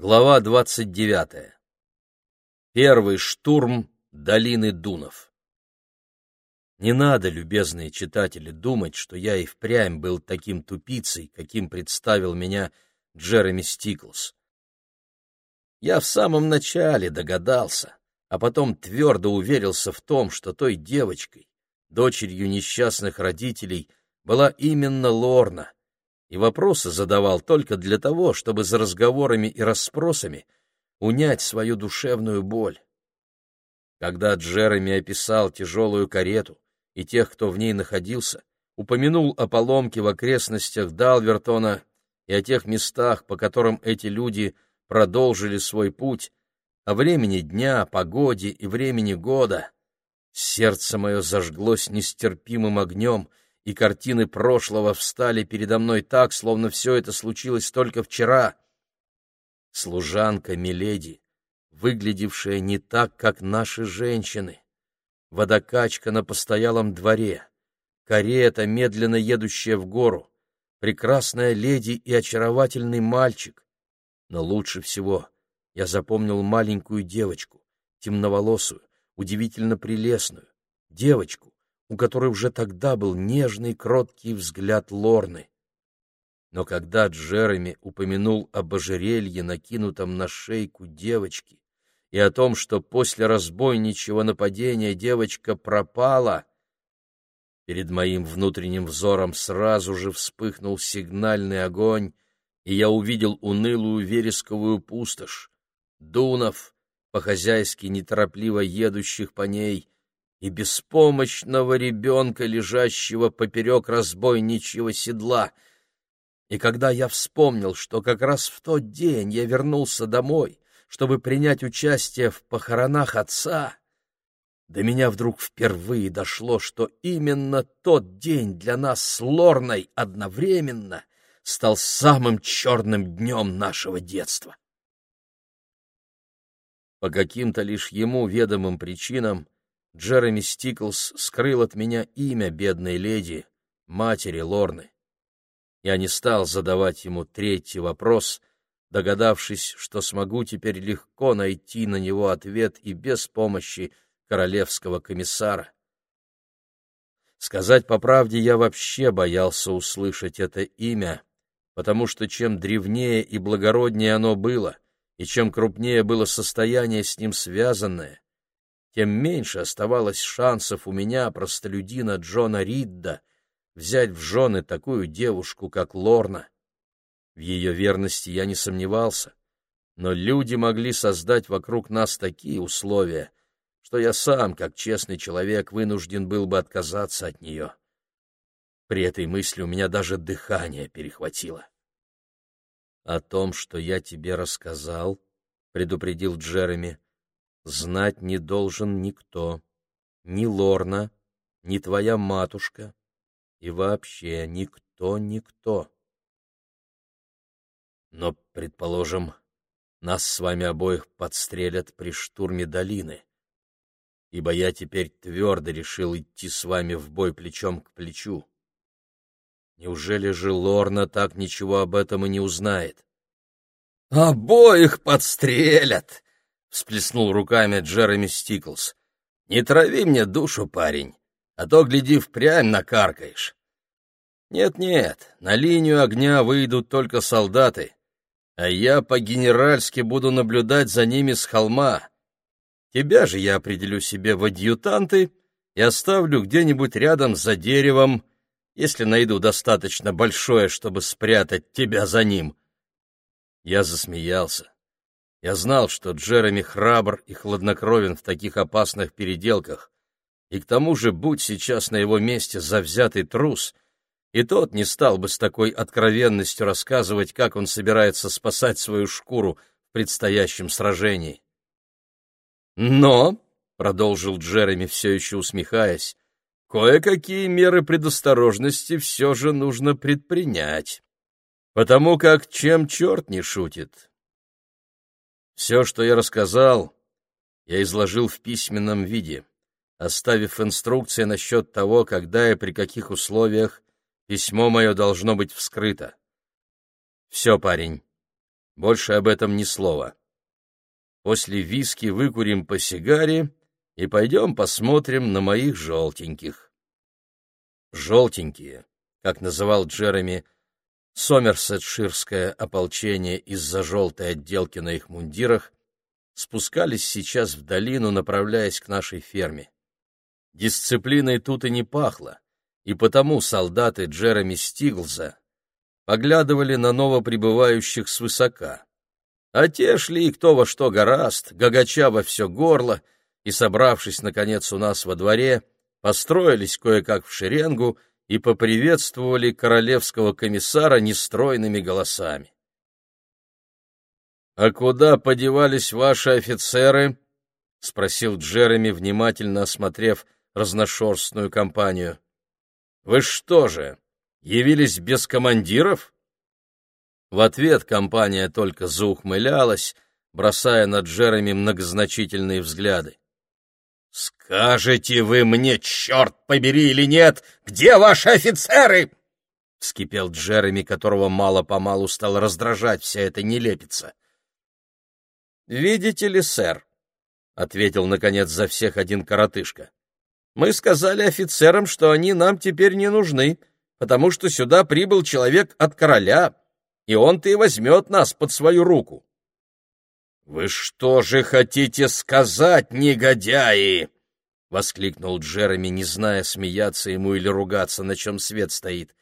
Глава двадцать девятая. Первый штурм долины Дунов. Не надо, любезные читатели, думать, что я и впрямь был таким тупицей, каким представил меня Джереми Стиклс. Я в самом начале догадался, а потом твердо уверился в том, что той девочкой, дочерью несчастных родителей, была именно Лорна, и вопросы задавал только для того, чтобы за разговорами и расспросами унять свою душевную боль. Когда Джереми описал тяжелую карету и тех, кто в ней находился, упомянул о поломке в окрестностях Далвертона и о тех местах, по которым эти люди продолжили свой путь, о времени дня, погоде и времени года, сердце мое зажглось нестерпимым огнем — и картины прошлого встали передо мной так, словно все это случилось только вчера. Служанка Миледи, выглядевшая не так, как наши женщины, водокачка на постоялом дворе, карета, медленно едущая в гору, прекрасная леди и очаровательный мальчик. Но лучше всего я запомнил маленькую девочку, темноволосую, удивительно прелестную, девочку, у которой уже тогда был нежный, кроткий взгляд Лорны. Но когда Джереми упомянул об ожерелье, накинутом на шейку девочки, и о том, что после разбойничьего нападения девочка пропала, перед моим внутренним взором сразу же вспыхнул сигнальный огонь, и я увидел унылую вересковую пустошь, дунов, по-хозяйски неторопливо едущих по ней, и беспомощного ребенка, лежащего поперек разбойничьего седла. И когда я вспомнил, что как раз в тот день я вернулся домой, чтобы принять участие в похоронах отца, до меня вдруг впервые дошло, что именно тот день для нас с Лорной одновременно стал самым черным днем нашего детства. По каким-то лишь ему ведомым причинам Джереми Стиклс скрыл от меня имя бедной леди, матери Лорны. Я не стал задавать ему третий вопрос, догадавшись, что смогу теперь легко найти на него ответ и без помощи королевского комиссара. Сказать по правде, я вообще боялся услышать это имя, потому что чем древнее и благороднее оно было, и чем крупнее было состояние с ним связанное, тем меньше оставалось шансов у меня, простолюдина Джона Ридда, взять в жены такую девушку, как Лорна. В ее верности я не сомневался, но люди могли создать вокруг нас такие условия, что я сам, как честный человек, вынужден был бы отказаться от нее. При этой мысли у меня даже дыхание перехватило. — О том, что я тебе рассказал, — предупредил Джереми, знать не должен никто, ни Лорна, ни твоя матушка, и вообще никто-никто. Но, предположим, нас с вами обоих подстрелят при штурме долины, ибо я теперь твердо решил идти с вами в бой плечом к плечу. Неужели же Лорна так ничего об этом и не узнает? — Обоих подстрелят! — всплеснул руками Джереми Стиклс. «Не трави мне душу, парень, а то, гляди, впрямь накаркаешь. Нет-нет, на линию огня выйдут только солдаты, а я по-генеральски буду наблюдать за ними с холма. Тебя же я определю себе в адъютанты и оставлю где-нибудь рядом за деревом, если найду достаточно большое, чтобы спрятать тебя за ним». Я засмеялся. Я знал, что Джереми храбр и хладнокровен в таких опасных переделках, и к тому же, будь сейчас на его месте завзятый трус, и тот не стал бы с такой откровенностью рассказывать, как он собирается спасать свою шкуру в предстоящем сражении. «Но», — продолжил Джереми, все еще усмехаясь, — «кое-какие меры предосторожности все же нужно предпринять, потому как чем черт не шутит, все, что я рассказал, я изложил в письменном виде, оставив инструкции насчет того, когда и при каких условиях письмо мое должно быть вскрыто. Все, парень, Больше об этом ни слова. После виски выкурим по сигаре и пойдем посмотрим на моих желтеньких. Желтенькие, как называл Джереми, Сомерсетширское ополчение из-за желтой отделки на их мундирах, спускались сейчас в долину, направляясь к нашей ферме. Дисциплиной тут и не пахло, и потому солдаты Джереми Стиглза поглядывали на новоприбывающих свысока. А те шли кто во что гораст, гагача во все горло, и, собравшись, наконец, у нас во дворе, построились кое-как в шеренгу и поприветствовали королевского комиссара нестройными голосами. «А куда подевались ваши офицеры?» — спросил Джереми, внимательно осмотрев разношерстную компанию. «Вы что же, явились без командиров?» В ответ компания только заухмылялась, бросая на Джереми многозначительные взгляды. «Скажете вы мне, черт побери или нет, где ваши офицеры?» — вскипел Джереми, которого мало-помалу стал раздражать вся эта нелепица. «Видите ли, сэр», — ответил, наконец, за всех один коротышка, — «мы сказали офицерам, что они нам теперь не нужны, потому что сюда прибыл человек от короля, и он-то и возьмет нас под свою руку». «Вы что же хотите сказать, негодяи?» — воскликнул Джереми, не зная, смеяться ему или ругаться, на чем свет стоит.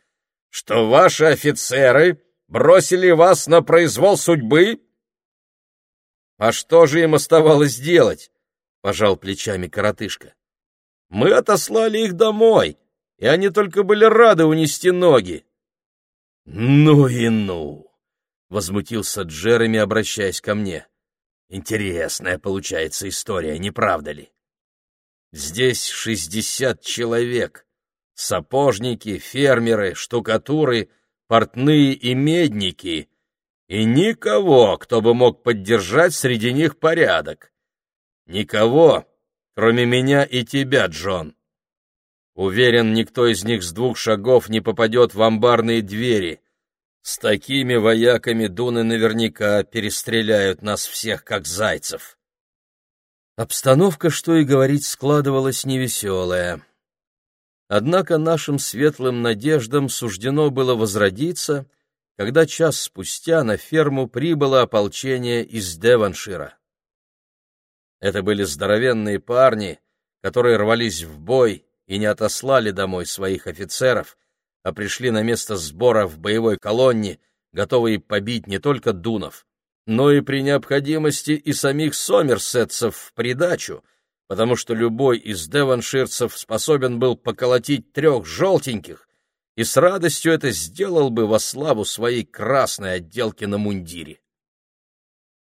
«Что ваши офицеры бросили вас на произвол судьбы?» «А что же им оставалось делать?» — пожал плечами коротышка. «Мы отослали их домой, и они только были рады унести ноги». «Ну и ну!» — возмутился Джереми, обращаясь ко мне. Интересная получается история, не правда ли? Здесь шестьдесят человек. Сапожники, фермеры, штукатуры, портные и медники. И никого, кто бы мог поддержать среди них порядок. Никого, кроме меня и тебя, Джон. Уверен, никто из них с двух шагов не попадет в амбарные двери, с такими вояками дуны наверняка перестреляют нас всех, как зайцев. Обстановка, что и говорить, складывалась невеселая. Однако нашим светлым надеждам суждено было возродиться, когда час спустя на ферму прибыло ополчение из Деваншира. Это были здоровенные парни, которые рвались в бой и не отослали домой своих офицеров, а пришли на место сбора в боевой колонне, готовые побить не только Дунов, но и при необходимости и самих сомерсетцев в придачу, потому что любой из деванширцев способен был поколотить трех желтеньких и с радостью это сделал бы во славу своей красной отделки на мундире.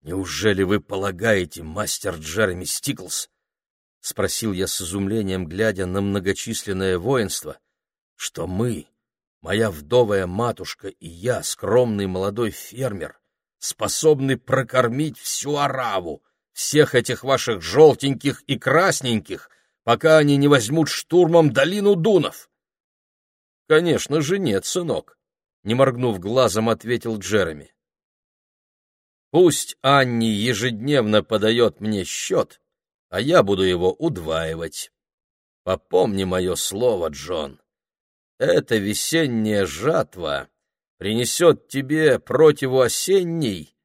«Неужели вы полагаете, мастер Джереми Стиклс?» — спросил я с изумлением, глядя на многочисленное воинство, — что мы, Моя вдовая матушка и я, скромный молодой фермер, способны прокормить всю ораву, всех этих ваших желтеньких и красненьких, пока они не возьмут штурмом долину Дунов. — Конечно же нет, сынок, — не моргнув глазом, ответил Джереми. — Пусть Анни ежедневно подает мне счет, а я буду его удваивать. Попомни мое слово, Джон эта весенняя жатва принесет тебе противоосенний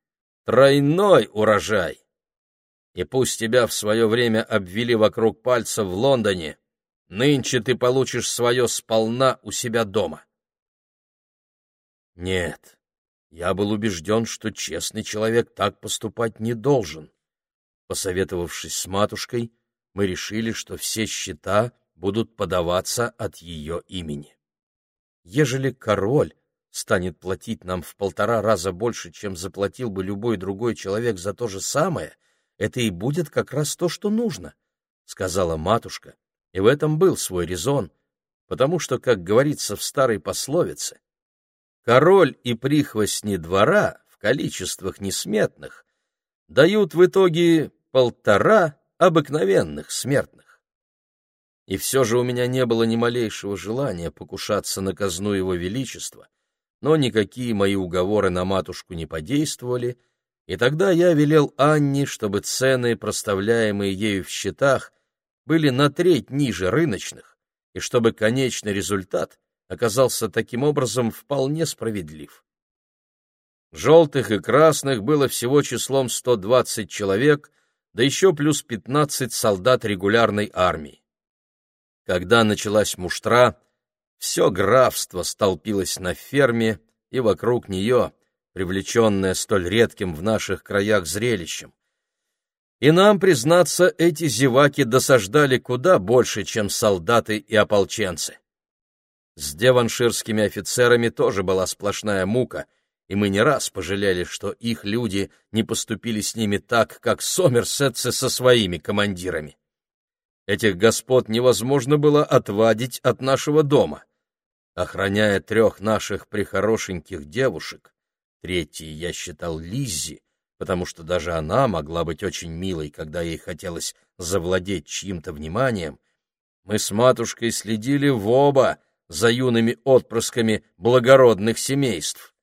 тройной урожай. И пусть тебя в свое время обвели вокруг пальца в Лондоне, нынче ты получишь свое сполна у себя дома. Нет, я был убежден, что честный человек так поступать не должен. Посоветовавшись с матушкой, мы решили, что все счета будут подаваться от ее имени. Ежели король станет платить нам в полтора раза больше, чем заплатил бы любой другой человек за то же самое, это и будет как раз то, что нужно, — сказала матушка, и в этом был свой резон, потому что, как говорится в старой пословице, король и прихвостни двора в количествах несметных дают в итоге полтора обыкновенных смертных. И все же у меня не было ни малейшего желания покушаться на казну его величества, но никакие мои уговоры на матушку не подействовали, и тогда я велел Анне, чтобы цены, проставляемые ею в счетах, были на треть ниже рыночных, и чтобы конечный результат оказался таким образом вполне справедлив. Желтых и красных было всего числом 120 человек, да еще плюс 15 солдат регулярной армии. Когда началась муштра, все графство столпилось на ферме и вокруг нее, привлеченное столь редким в наших краях зрелищем. И нам, признаться, эти зеваки досаждали куда больше, чем солдаты и ополченцы. С деванширскими офицерами тоже была сплошная мука, и мы не раз пожалели, что их люди не поступили с ними так, как сомерсетцы со своими командирами. Этих господ невозможно было отвадить от нашего дома. Охраняя трех наших прихорошеньких девушек, третьей я считал Лиззи, потому что даже она могла быть очень милой, когда ей хотелось завладеть чьим-то вниманием, мы с матушкой следили в оба за юными отпрысками благородных семейств.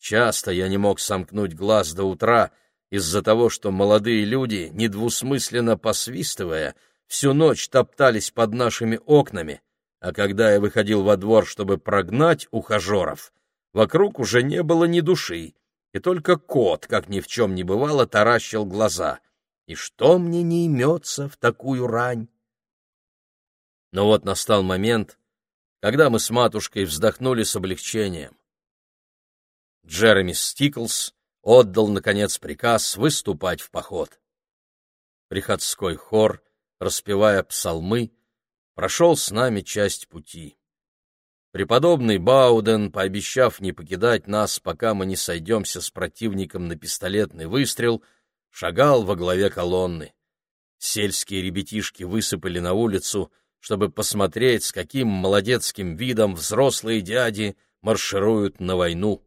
Часто я не мог сомкнуть глаз до утра из-за того, что молодые люди, недвусмысленно посвистывая, всю ночь топтались под нашими окнами, а когда я выходил во двор, чтобы прогнать ухажеров, вокруг уже не было ни души, и только кот, как ни в чем не бывало, таращил глаза. И что мне не имется в такую рань? Но вот настал момент, когда мы с матушкой вздохнули с облегчением. Джереми Стиклс отдал, наконец, приказ выступать в поход. Приходской хор распевая псалмы, прошел с нами часть пути. Преподобный Бауден, пообещав не покидать нас, пока мы не сойдемся с противником на пистолетный выстрел, шагал во главе колонны. Сельские ребятишки высыпали на улицу, чтобы посмотреть, с каким молодецким видом взрослые дяди маршируют на войну.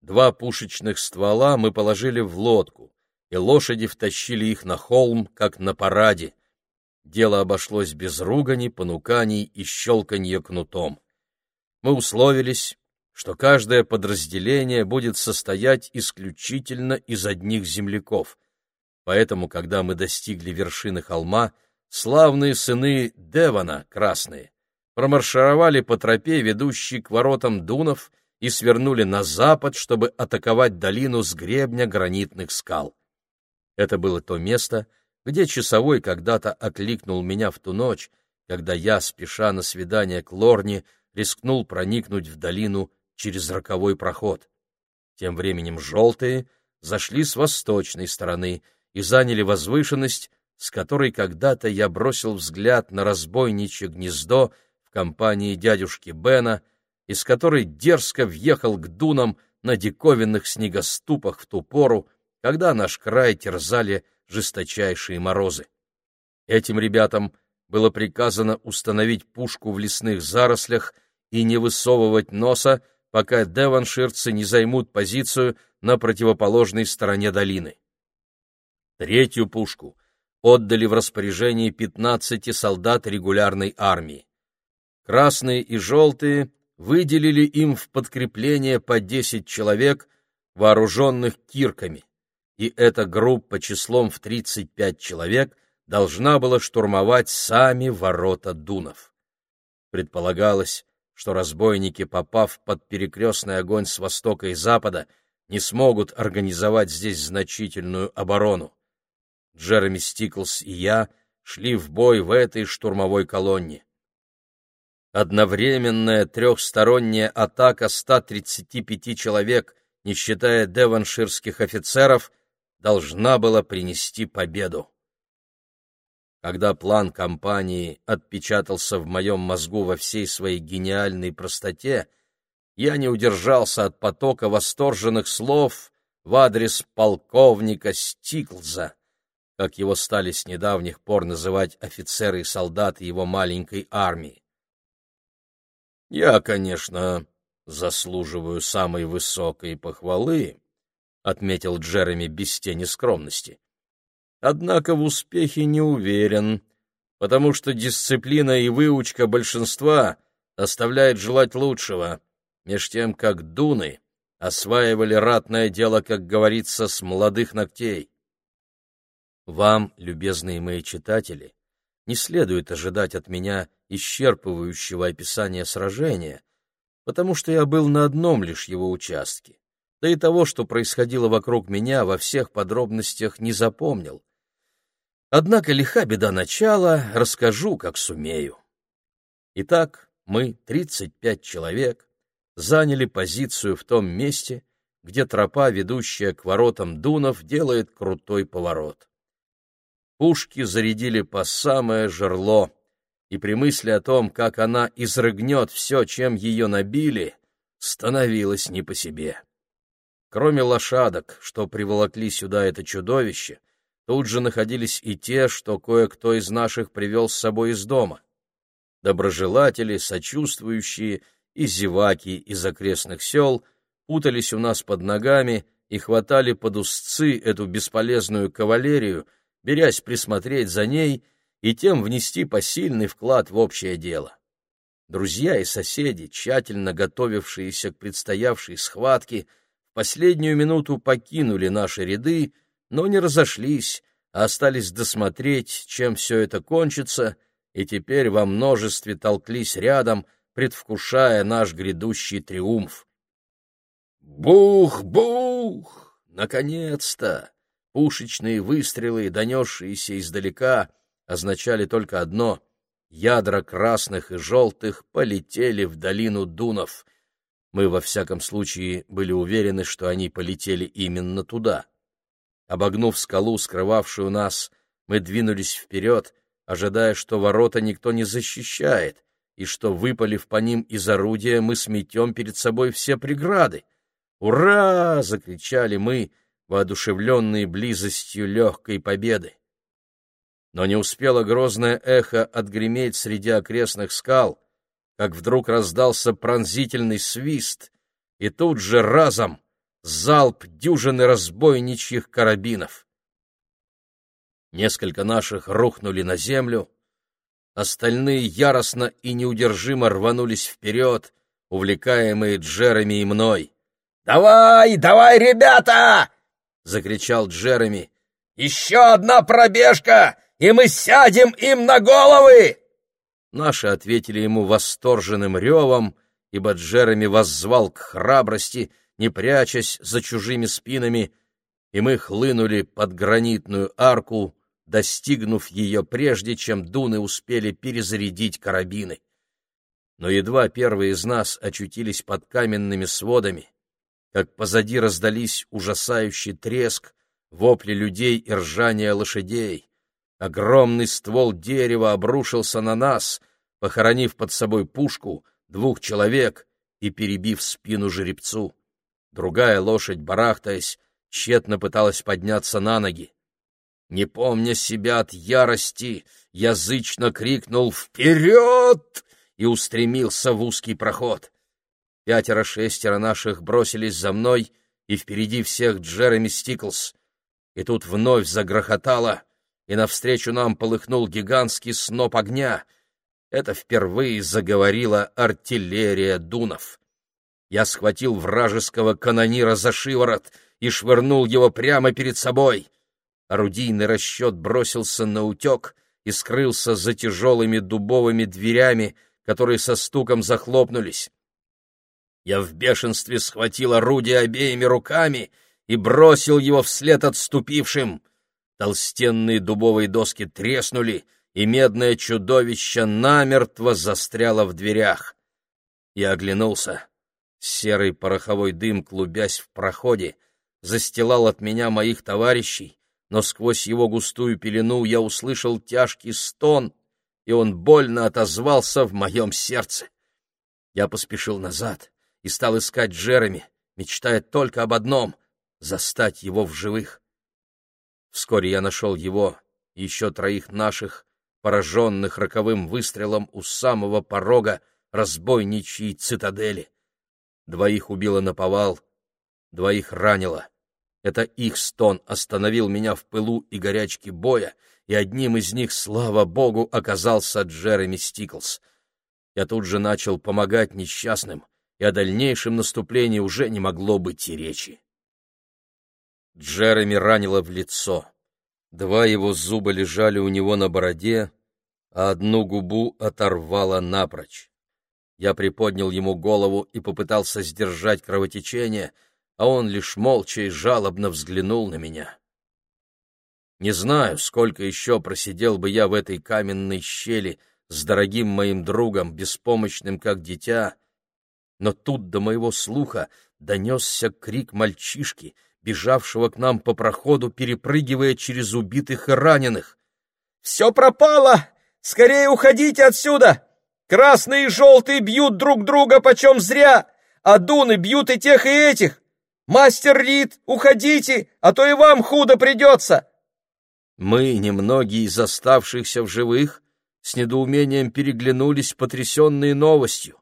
Два пушечных ствола мы положили в лодку, и лошади втащили их на холм, как на параде. Дело обошлось без ругани, понуканий и щелканья кнутом. Мы условились, что каждое подразделение будет состоять исключительно из одних земляков. Поэтому, когда мы достигли вершины холма, славные сыны Девана, красные, промаршировали по тропе, ведущей к воротам Дунов, и свернули на запад, чтобы атаковать долину с гребня гранитных скал. Это было то место, где часовой когда-то окликнул меня в ту ночь, когда я, спеша на свидание к Лорне, рискнул проникнуть в долину через роковой проход. Тем временем желтые зашли с восточной стороны и заняли возвышенность, с которой когда-то я бросил взгляд на разбойничье гнездо в компании дядюшки Бена, из которой дерзко въехал к дунам на диковинных снегоступах в ту пору, когда наш край терзали жесточайшие морозы. Этим ребятам было приказано установить пушку в лесных зарослях и не высовывать носа, пока деванширцы не займут позицию на противоположной стороне долины. Третью пушку отдали в распоряжение 15 солдат регулярной армии. Красные и желтые выделили им в подкрепление по 10 человек, вооруженных кирками и эта группа числом в 35 человек должна была штурмовать сами ворота Дунов. Предполагалось, что разбойники, попав под перекрестный огонь с востока и запада, не смогут организовать здесь значительную оборону. Джереми Стиклс и я шли в бой в этой штурмовой колонне. Одновременная трехсторонняя атака 135 человек, не считая деванширских офицеров, должна была принести победу. Когда план кампании отпечатался в моем мозгу во всей своей гениальной простоте, я не удержался от потока восторженных слов в адрес полковника Стиклза, как его стали с недавних пор называть офицеры и солдаты его маленькой армии. Я, конечно, заслуживаю самой высокой похвалы, — отметил Джереми без тени скромности. «Однако в успехе не уверен, потому что дисциплина и выучка большинства оставляет желать лучшего, меж тем как дуны осваивали ратное дело, как говорится, с молодых ногтей. Вам, любезные мои читатели, не следует ожидать от меня исчерпывающего описания сражения, потому что я был на одном лишь его участке, да и того, что происходило вокруг меня, во всех подробностях не запомнил. Однако лиха беда начала, расскажу, как сумею. Итак, мы, 35 человек, заняли позицию в том месте, где тропа, ведущая к воротам Дунов, делает крутой поворот. Пушки зарядили по самое жерло, и при мысли о том, как она изрыгнет все, чем ее набили, становилось не по себе. Кроме лошадок, что приволокли сюда это чудовище, тут же находились и те, что кое-кто из наших привел с собой из дома. Доброжелатели, сочувствующие и зеваки из окрестных сел путались у нас под ногами и хватали под узцы эту бесполезную кавалерию, берясь присмотреть за ней и тем внести посильный вклад в общее дело. Друзья и соседи, тщательно готовившиеся к предстоявшей схватке, последнюю минуту покинули наши ряды, но не разошлись, а остались досмотреть, чем все это кончится, и теперь во множестве толклись рядом, предвкушая наш грядущий триумф. Бух-бух! Наконец-то! Пушечные выстрелы, донесшиеся издалека, означали только одно — ядра красных и желтых полетели в долину Дунов. Мы, во всяком случае, были уверены, что они полетели именно туда. Обогнув скалу, скрывавшую нас, мы двинулись вперед, ожидая, что ворота никто не защищает, и что, выпалив по ним из орудия, мы сметем перед собой все преграды. «Ура!» — закричали мы, воодушевленные близостью легкой победы. Но не успело грозное эхо отгреметь среди окрестных скал, как вдруг раздался пронзительный свист, и тут же разом залп дюжины разбойничьих карабинов. Несколько наших рухнули на землю, остальные яростно и неудержимо рванулись вперед, увлекаемые Джереми и мной. «Давай, давай, ребята!» — закричал Джереми. «Еще одна пробежка, и мы сядем им на головы!» Наши ответили ему восторженным ревом, ибо Джереми воззвал к храбрости, не прячась за чужими спинами, и мы хлынули под гранитную арку, достигнув ее прежде, чем дуны успели перезарядить карабины. Но едва первые из нас очутились под каменными сводами, как позади раздались ужасающий треск, вопли людей и ржание лошадей. Огромный ствол дерева обрушился на нас, похоронив под собой пушку, двух человек и перебив спину жеребцу. Другая лошадь, барахтаясь, тщетно пыталась подняться на ноги. Не помня себя от ярости, язычно крикнул «Вперед!» и устремился в узкий проход. Пятеро-шестеро наших бросились за мной, и впереди всех Джереми Стиклс. И тут вновь загрохотало, и навстречу нам полыхнул гигантский сноп огня. Это впервые заговорила артиллерия Дунов. Я схватил вражеского канонира за шиворот и швырнул его прямо перед собой. Орудийный расчет бросился на утек и скрылся за тяжелыми дубовыми дверями, которые со стуком захлопнулись. Я в бешенстве схватил орудие обеими руками и бросил его вслед отступившим. Толстенные дубовые доски треснули, и медное чудовище намертво застряло в дверях. Я оглянулся. Серый пороховой дым, клубясь в проходе, застилал от меня моих товарищей, но сквозь его густую пелену я услышал тяжкий стон, и он больно отозвался в моем сердце. Я поспешил назад и стал искать Джереми, мечтая только об одном — застать его в живых. Вскоре я нашел его и еще троих наших, пораженных роковым выстрелом у самого порога разбойничьей цитадели. Двоих убило наповал, двоих ранило. Это их стон остановил меня в пылу и горячке боя, и одним из них, слава богу, оказался Джереми Стиклс. Я тут же начал помогать несчастным, и о дальнейшем наступлении уже не могло быть и речи. Джереми ранило в лицо. Два его зуба лежали у него на бороде, а одну губу оторвало напрочь. Я приподнял ему голову и попытался сдержать кровотечение, а он лишь молча и жалобно взглянул на меня. Не знаю, сколько еще просидел бы я в этой каменной щели с дорогим моим другом, беспомощным как дитя, но тут до моего слуха донесся крик мальчишки — бежавшего к нам по проходу, перепрыгивая через убитых и раненых. «Все пропало! Скорее уходите отсюда! Красные и желтые бьют друг друга почем зря, а дуны бьют и тех, и этих! Мастер Рид, уходите, а то и вам худо придется!» Мы, немногие из оставшихся в живых, с недоумением переглянулись, потрясенные новостью.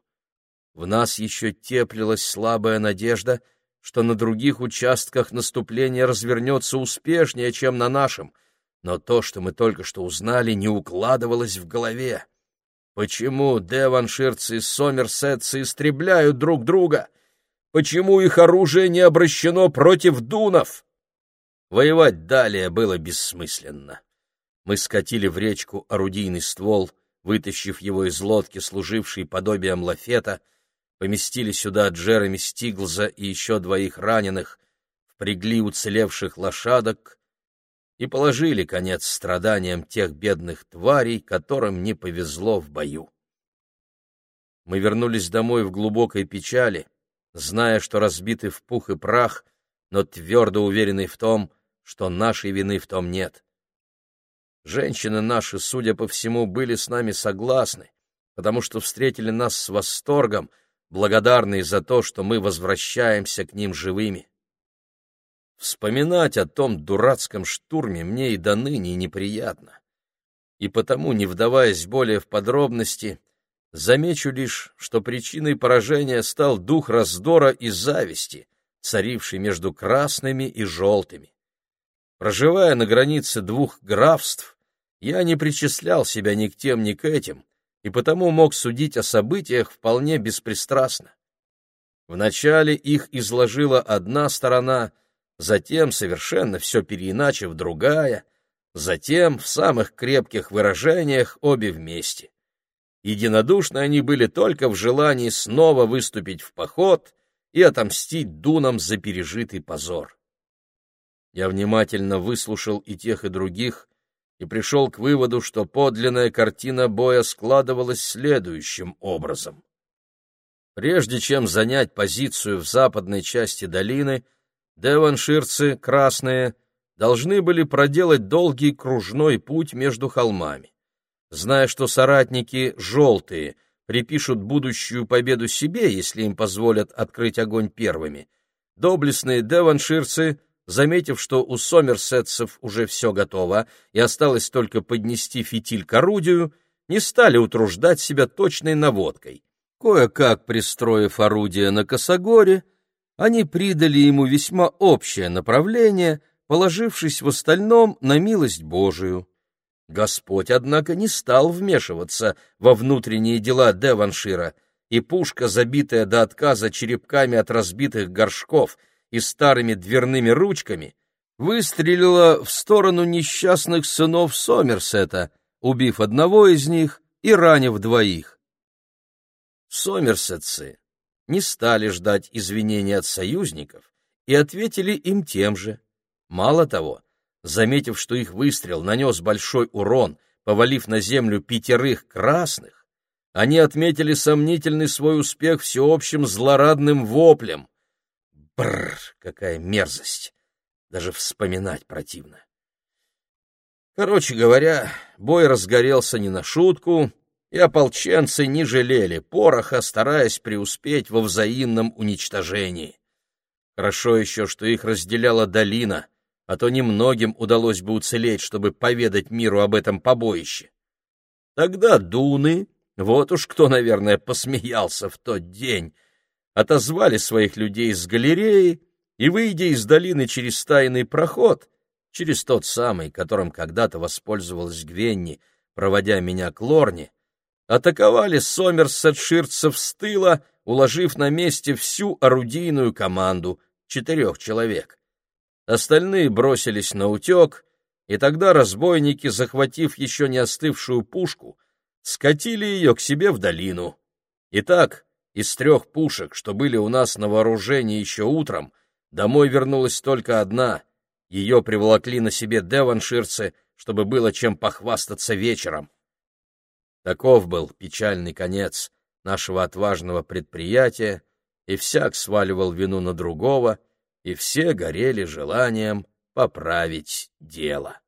В нас еще теплилась слабая надежда — что на других участках наступление развернется успешнее, чем на нашем, но то, что мы только что узнали, не укладывалось в голове. Почему деванширцы и сомерсетцы истребляют друг друга? Почему их оружие не обращено против дунов? Воевать далее было бессмысленно. Мы скатили в речку орудийный ствол, вытащив его из лодки, служившей подобием лафета, поместили сюда Джереми Стиглза и еще двоих раненых, впрягли уцелевших лошадок и положили конец страданиям тех бедных тварей, которым не повезло в бою. Мы вернулись домой в глубокой печали, зная, что разбиты в пух и прах, но твердо уверенный в том, что нашей вины в том нет. Женщины наши, судя по всему, были с нами согласны, потому что встретили нас с восторгом — благодарные за то, что мы возвращаемся к ним живыми. Вспоминать о том дурацком штурме мне и до ныне неприятно. И потому, не вдаваясь более в подробности, замечу лишь, что причиной поражения стал дух раздора и зависти, царивший между красными и желтыми. Проживая на границе двух графств, я не причислял себя ни к тем, ни к этим, и потому мог судить о событиях вполне беспристрастно. Вначале их изложила одна сторона, затем, совершенно все переиначив, другая, затем, в самых крепких выражениях, обе вместе. Единодушны они были только в желании снова выступить в поход и отомстить дунам за пережитый позор. Я внимательно выслушал и тех, и других, и пришел к выводу, что подлинная картина боя складывалась следующим образом. Прежде чем занять позицию в западной части долины, деванширцы, красные, должны были проделать долгий кружной путь между холмами. Зная, что соратники, желтые, припишут будущую победу себе, если им позволят открыть огонь первыми, доблестные деванширцы — заметив, что у сомерсетцев уже все готово и осталось только поднести фитиль к орудию, не стали утруждать себя точной наводкой. Кое-как пристроив орудие на косогоре, они придали ему весьма общее направление, положившись в остальном на милость Божию. Господь, однако, не стал вмешиваться во внутренние дела Деваншира, и пушка, забитая до отказа черепками от разбитых горшков — и старыми дверными ручками, выстрелила в сторону несчастных сынов Сомерсета, убив одного из них и ранив двоих. Сомерсетцы не стали ждать извинений от союзников и ответили им тем же. Мало того, заметив, что их выстрел нанес большой урон, повалив на землю пятерых красных, они отметили сомнительный свой успех всеобщим злорадным воплем. Бррр, какая мерзость! Даже вспоминать противно. Короче говоря, бой разгорелся не на шутку, и ополченцы не жалели пороха, стараясь преуспеть во взаимном уничтожении. Хорошо еще, что их разделяла долина, а то немногим удалось бы уцелеть, чтобы поведать миру об этом побоище. Тогда дуны, вот уж кто, наверное, посмеялся в тот день, отозвали своих людей с галереи и, выйдя из долины через тайный проход, через тот самый, которым когда-то воспользовалась Гвенни, проводя меня к Лорне, атаковали сомерсетширцев с тыла, уложив на месте всю орудийную команду, четырех человек. Остальные бросились на утек, и тогда разбойники, захватив еще не остывшую пушку, скатили ее к себе в долину. Итак, из трех пушек, что были у нас на вооружении еще утром, домой вернулась только одна. Ее приволокли на себе деванширцы, чтобы было чем похвастаться вечером. Таков был печальный конец нашего отважного предприятия, и всяк сваливал вину на другого, и все горели желанием поправить дело.